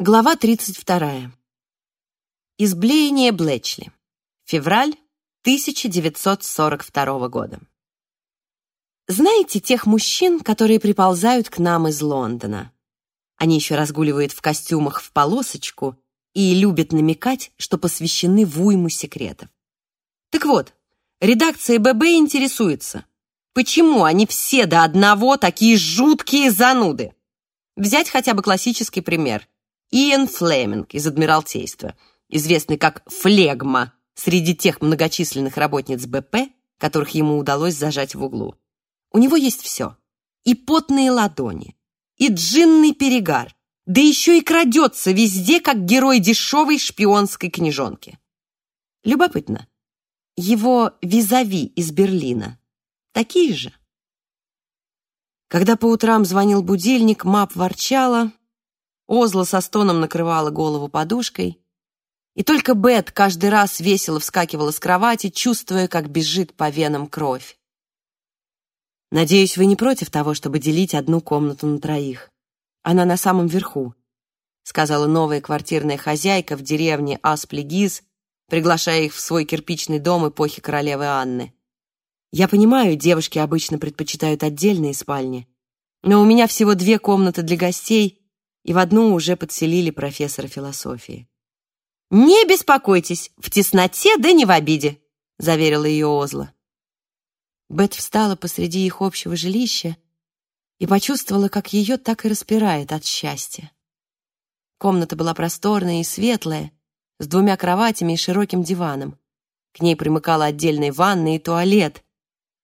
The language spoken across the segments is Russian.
Глава 32. Изблеяние Блэчли. Февраль 1942 года. Знаете тех мужчин, которые приползают к нам из Лондона? Они еще разгуливают в костюмах в полосочку и любят намекать, что посвящены в уйму секретов. Так вот, редакция ББ интересуется, почему они все до одного такие жуткие зануды? Взять хотя бы классический пример – Иэн Флеминг из Адмиралтейства, известный как Флегма среди тех многочисленных работниц БП, которых ему удалось зажать в углу. У него есть все. И потные ладони, и джинный перегар, да еще и крадется везде, как герой дешевой шпионской книжонки. Любопытно, его визави из Берлина такие же? Когда по утрам звонил будильник, Мап ворчала, Озла со стоном накрывала голову подушкой, и только Бет каждый раз весело вскакивала с кровати, чувствуя, как бежит по венам кровь. «Надеюсь, вы не против того, чтобы делить одну комнату на троих. Она на самом верху», — сказала новая квартирная хозяйка в деревне Асплигиз, приглашая их в свой кирпичный дом эпохи королевы Анны. «Я понимаю, девушки обычно предпочитают отдельные спальни, но у меня всего две комнаты для гостей — и в одну уже подселили профессора философии. «Не беспокойтесь, в тесноте да не в обиде», — заверила ее Озла. Бет встала посреди их общего жилища и почувствовала, как ее так и распирает от счастья. Комната была просторная и светлая, с двумя кроватями и широким диваном. К ней примыкала отдельная ванна и туалет.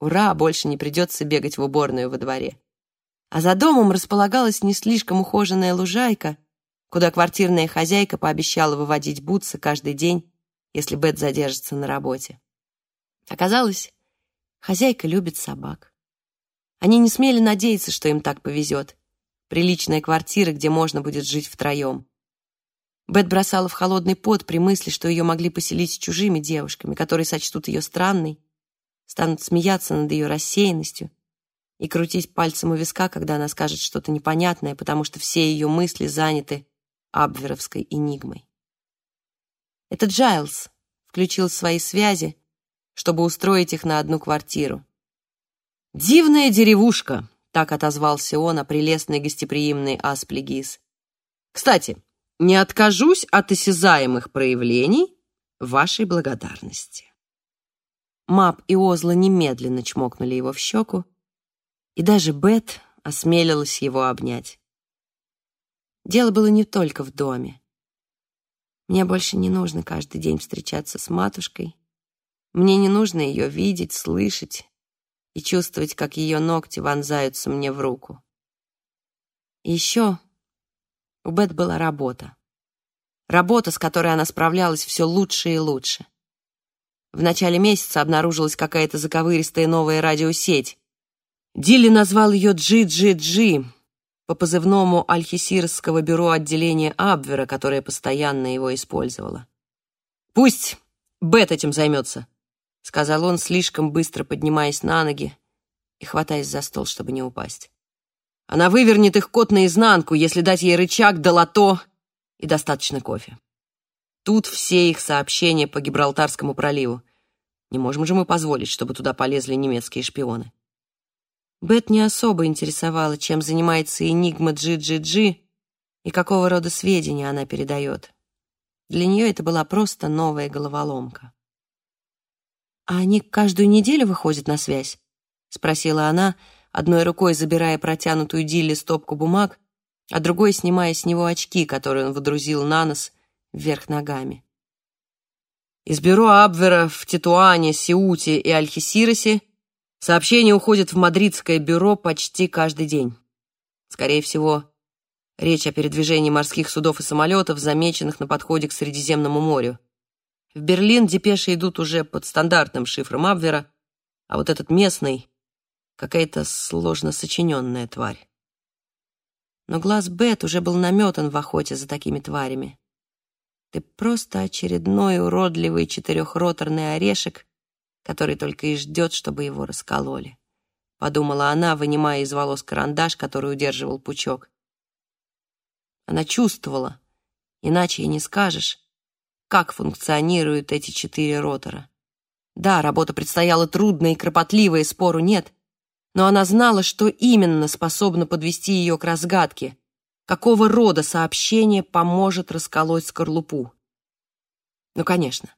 Ура, больше не придется бегать в уборную во дворе а за домом располагалась не слишком ухоженная лужайка, куда квартирная хозяйка пообещала выводить Бутса каждый день, если Бет задержится на работе. Оказалось, хозяйка любит собак. Они не смели надеяться, что им так повезет. Приличная квартира, где можно будет жить втроем. Бет бросала в холодный пот при мысли, что ее могли поселить с чужими девушками, которые сочтут ее странной, станут смеяться над ее рассеянностью, и крутить пальцем у виска, когда она скажет что-то непонятное, потому что все ее мысли заняты абверовской энигмой. Этот Джайлз включил свои связи, чтобы устроить их на одну квартиру. «Дивная деревушка», — так отозвался он о прелестной гостеприимной Асплигис. «Кстати, не откажусь от осязаемых проявлений вашей благодарности». Мап и Озла немедленно чмокнули его в щеку, и даже Бет осмелилась его обнять. Дело было не только в доме. Мне больше не нужно каждый день встречаться с матушкой. Мне не нужно ее видеть, слышать и чувствовать, как ее ногти вонзаются мне в руку. И еще у Бет была работа. Работа, с которой она справлялась все лучше и лучше. В начале месяца обнаружилась какая-то заковыристая новая радиосеть, Дилли назвал ее Джи-Джи-Джи по позывному Альхисирского бюро отделения Абвера, которое постоянно его использовало. «Пусть Бет этим займется», — сказал он, слишком быстро поднимаясь на ноги и хватаясь за стол, чтобы не упасть. «Она вывернет их кот наизнанку, если дать ей рычаг да лото и достаточно кофе. Тут все их сообщения по Гибралтарскому проливу. Не можем же мы позволить, чтобы туда полезли немецкие шпионы». Бет не особо интересовала, чем занимается Энигма GGG и какого рода сведения она передает. Для нее это была просто новая головоломка. «А они каждую неделю выходят на связь?» — спросила она, одной рукой забирая протянутую Дилли стопку бумаг, а другой снимая с него очки, которые он водрузил на нос вверх ногами. Из бюро Абвера в Титуане, Сеуте и Альхисиросе Сообщение уходит в мадридское бюро почти каждый день. Скорее всего, речь о передвижении морских судов и самолетов, замеченных на подходе к Средиземному морю. В Берлин депеши идут уже под стандартным шифром Абвера, а вот этот местный — какая-то сложно сочиненная тварь. Но глаз Бет уже был наметан в охоте за такими тварями. Ты просто очередной уродливый четырехроторный орешек, который только и ждет, чтобы его раскололи. Подумала она, вынимая из волос карандаш, который удерживал пучок. Она чувствовала, Иначе и не скажешь, как функционируют эти четыре ротора. Да, работа предстояла трудная и кропотливая, спору нет, но она знала, что именно способно подвести ее к разгадке, какого рода сообщение поможет расколоть скорлупу. Ну, конечно,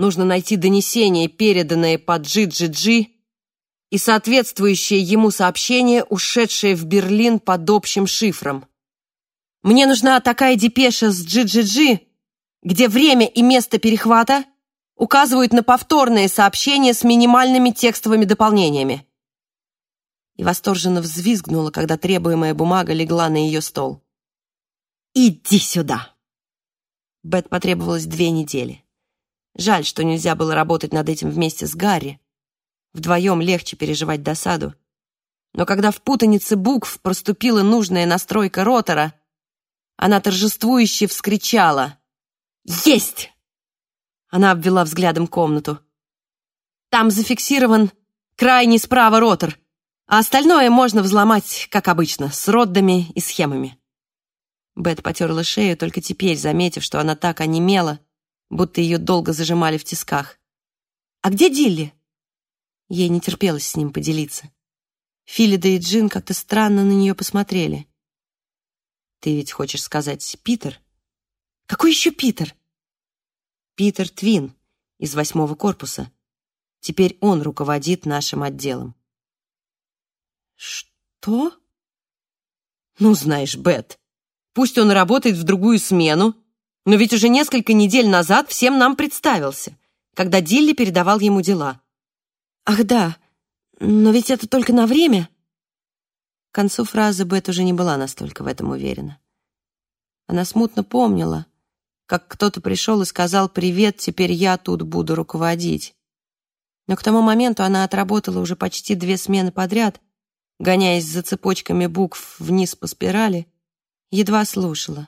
нужно найти донесение, переданное по GGG, и соответствующее ему сообщение, ушедшее в Берлин под общим шифром. Мне нужна такая депеша с GGG, где время и место перехвата указывают на повторное сообщение с минимальными текстовыми дополнениями. И восторженно взвизгнула, когда требуемая бумага легла на ее стол. «Иди сюда!» Бет потребовалось две недели. Жаль, что нельзя было работать над этим вместе с Гарри. Вдвоем легче переживать досаду. Но когда в путанице букв проступила нужная настройка ротора, она торжествующе вскричала «Есть!» Она обвела взглядом комнату. «Там зафиксирован крайний справа ротор, а остальное можно взломать, как обычно, с роддами и схемами». Бет потерла шею, только теперь заметив, что она так онемела, будто ее долго зажимали в тисках. «А где Дилли?» Ей не терпелось с ним поделиться. Филида и Джин как-то странно на нее посмотрели. «Ты ведь хочешь сказать Питер?» «Какой еще Питер?» «Питер Твин из восьмого корпуса. Теперь он руководит нашим отделом». «Что?» «Ну, знаешь, Бет, пусть он работает в другую смену, но ведь уже несколько недель назад всем нам представился, когда Дилли передавал ему дела. «Ах да, но ведь это только на время». К концу фразы Бет уже не была настолько в этом уверена. Она смутно помнила, как кто-то пришел и сказал «Привет, теперь я тут буду руководить». Но к тому моменту она отработала уже почти две смены подряд, гоняясь за цепочками букв вниз по спирали, едва слушала.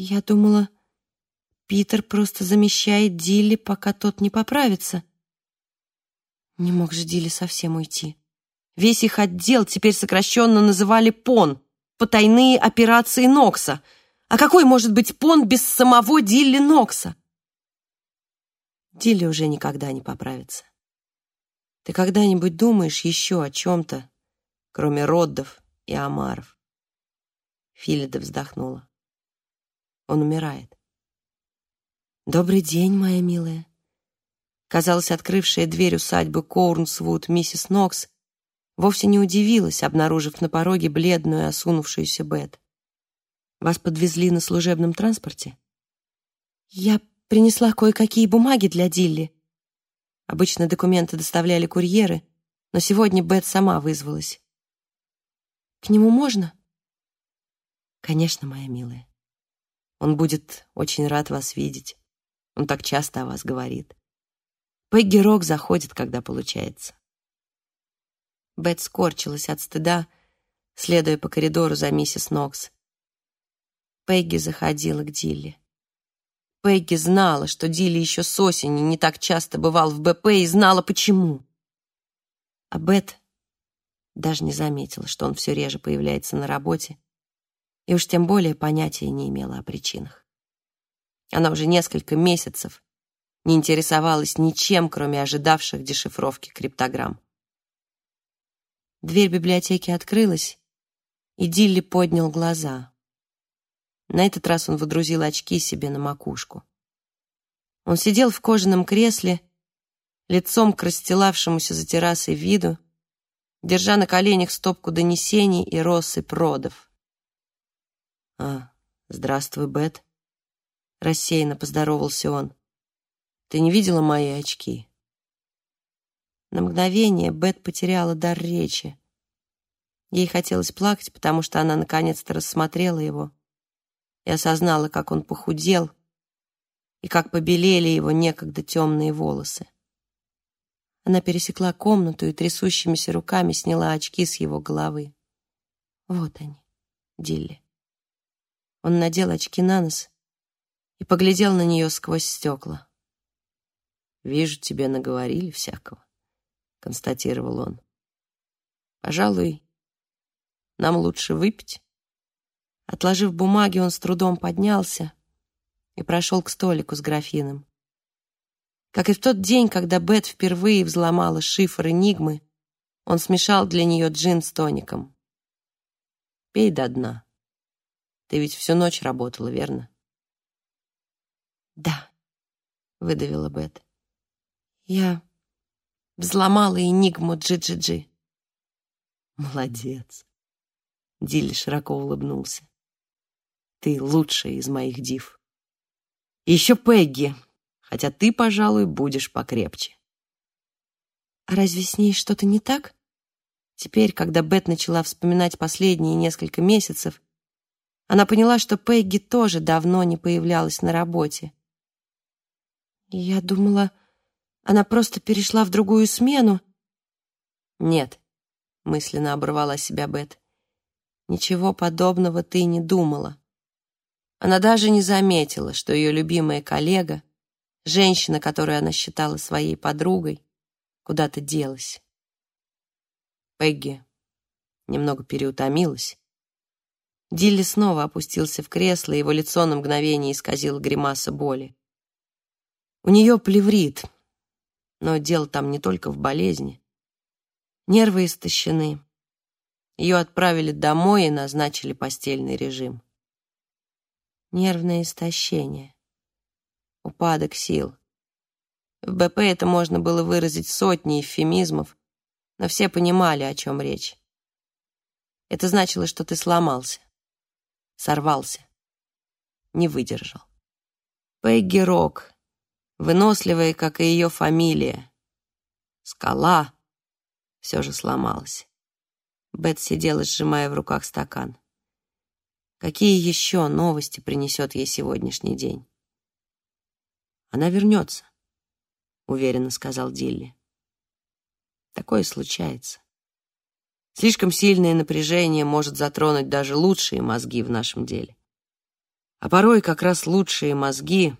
Я думала, Питер просто замещает Дилли, пока тот не поправится. Не мог же Дилли совсем уйти. Весь их отдел теперь сокращенно называли ПОН — потайные операции Нокса. А какой может быть ПОН без самого Дилли Нокса? Дилли уже никогда не поправится. Ты когда-нибудь думаешь еще о чем-то, кроме Роддов и Амаров? Филида вздохнула. Он умирает. «Добрый день, моя милая», Казалось, открывшая дверь усадьбы Коурнсвуд миссис Нокс вовсе не удивилась, обнаружив на пороге бледную, осунувшуюся Бет. «Вас подвезли на служебном транспорте?» «Я принесла кое-какие бумаги для Дилли». Обычно документы доставляли курьеры, но сегодня Бет сама вызвалась. «К нему можно?» «Конечно, моя милая. Он будет очень рад вас видеть. Он так часто о вас говорит. Пегги Рок заходит, когда получается. Бет скорчилась от стыда, следуя по коридору за миссис Нокс. Пегги заходила к Дилли. Пегги знала, что Дилли еще с осени не так часто бывал в БП и знала, почему. А Бет даже не заметила, что он все реже появляется на работе, и уж тем более понятия не имела о причинах. Она уже несколько месяцев не интересовалась ничем, кроме ожидавших дешифровки криптограмм. Дверь библиотеки открылась, и Дилли поднял глаза. На этот раз он водрузил очки себе на макушку. Он сидел в кожаном кресле, лицом к расстилавшемуся за террасой виду, держа на коленях стопку донесений и россыпь родов. «А, здравствуй, Бет», — рассеянно поздоровался он. Ты не видела мои очки?» На мгновение Бет потеряла дар речи. Ей хотелось плакать, потому что она наконец-то рассмотрела его и осознала, как он похудел и как побелели его некогда темные волосы. Она пересекла комнату и трясущимися руками сняла очки с его головы. Вот они, Дилли. Он надел очки на нос и поглядел на нее сквозь стекла. «Вижу, тебе наговорили всякого», — констатировал он. «Пожалуй, нам лучше выпить». Отложив бумаги, он с трудом поднялся и прошел к столику с графином. Как и в тот день, когда Бет впервые взломала шифр Энигмы, он смешал для нее джин с тоником. «Пей до дна. Ты ведь всю ночь работала, верно?» «Да», — выдавила Бет. «Я взломала Энигму Джи-Джи-Джи». «Молодец!» Дилли широко улыбнулся. «Ты лучшая из моих див. еще Пегги, хотя ты, пожалуй, будешь покрепче». «А разве с ней что-то не так?» Теперь, когда Бет начала вспоминать последние несколько месяцев, она поняла, что Пегги тоже давно не появлялась на работе. «Я думала, она просто перешла в другую смену». «Нет», — мысленно оборвала себя Бет, «ничего подобного ты не думала». Она даже не заметила, что ее любимая коллега, женщина, которую она считала своей подругой, куда-то делась. Пегги немного переутомилась. Дилли снова опустился в кресло, его лицо на мгновение исказило гримаса боли. У нее плеврит, но дело там не только в болезни. Нервы истощены. Ее отправили домой и назначили постельный режим. Нервное истощение. Упадок сил. В БП это можно было выразить сотни эвфемизмов, но все понимали, о чем речь. Это значило, что ты сломался, сорвался, не выдержал. Пегги Рок, выносливая, как и ее фамилия, скала, все же сломалась. Бет сидела, сжимая в руках стакан. Какие еще новости принесет ей сегодняшний день? Она вернется, уверенно сказал Дилли. Такое случается. Слишком сильное напряжение может затронуть даже лучшие мозги в нашем деле. А порой как раз лучшие мозги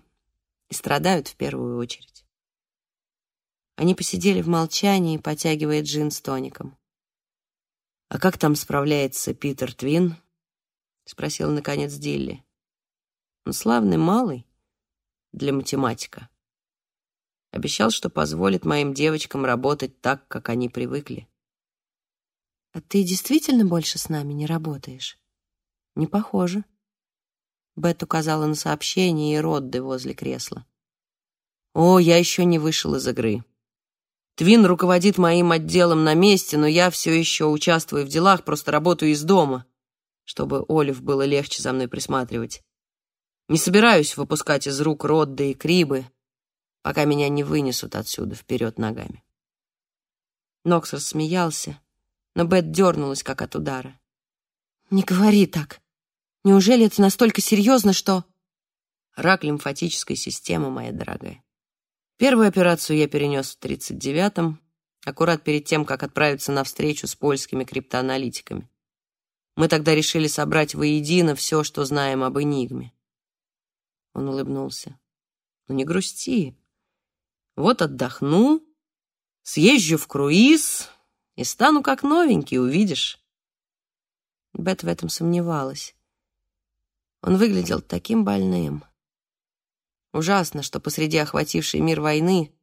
и страдают в первую очередь. Они посидели в молчании, потягивая джин с тоником. «А как там справляется Питер Твин?» — спросил, наконец, Дилли. «Он славный малый для математика». Обещал, что позволит моим девочкам работать так, как они привыкли. А ты действительно больше с нами не работаешь? Не похоже. Бет указала на сообщение и Родды возле кресла. О, я еще не вышел из игры. Твин руководит моим отделом на месте, но я все еще участвую в делах, просто работаю из дома, чтобы Олив было легче за мной присматривать. Не собираюсь выпускать из рук Родды и Крибы, пока меня не вынесут отсюда вперед ногами. Нокс рассмеялся, но Бет дернулась, как от удара. «Не говори так. Неужели это настолько серьезно, что...» Рак лимфатической системы, моя дорогая. Первую операцию я перенес в 39-м, аккурат перед тем, как отправиться на встречу с польскими криптоаналитиками. Мы тогда решили собрать воедино все, что знаем об Энигме. Он улыбнулся. «Ну не грусти. Вот отдохну, съезжу в круиз и стану как новенький, увидишь. Бет в этом сомневалась. Он выглядел таким больным. Ужасно, что посреди охватившей мир войны,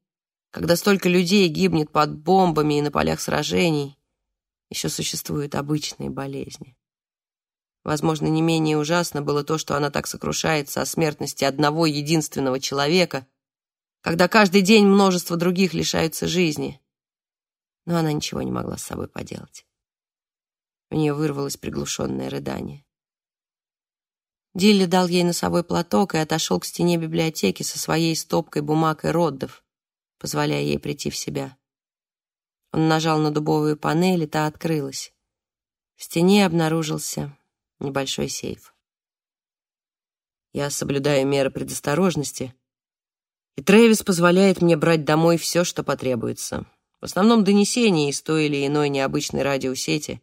когда столько людей гибнет под бомбами и на полях сражений, еще существуют обычные болезни. Возможно, не менее ужасно было то, что она так сокрушается о смертности одного единственного человека, когда каждый день множество других лишаются жизни. Но она ничего не могла с собой поделать. У нее вырвалось приглушенное рыдание. Дилли дал ей носовой платок и отошел к стене библиотеки со своей стопкой бумаг и роддов, позволяя ей прийти в себя. Он нажал на дубовую панель, и та открылась. В стене обнаружился небольшой сейф. Я соблюдаю меры предосторожности, и Трэвис позволяет мне брать домой все, что потребуется. Основном донесения из той или иной необычной радиосети.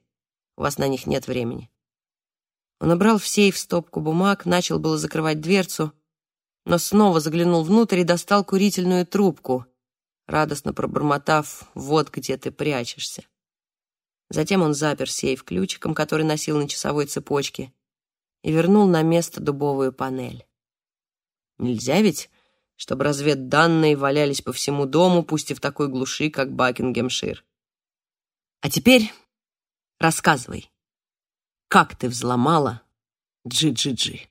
У вас на них нет времени. Он набрал в сейф стопку бумаг, начал было закрывать дверцу, но снова заглянул внутрь и достал курительную трубку, радостно пробормотав «Вот где ты прячешься». Затем он запер сейф ключиком, который носил на часовой цепочке, и вернул на место дубовую панель. Нельзя ведь, чтобы разведданные валялись по всему дому, пусть и в такой глуши, как Бакингемшир. А теперь рассказывай, как ты взломала Джи-Джи-Джи.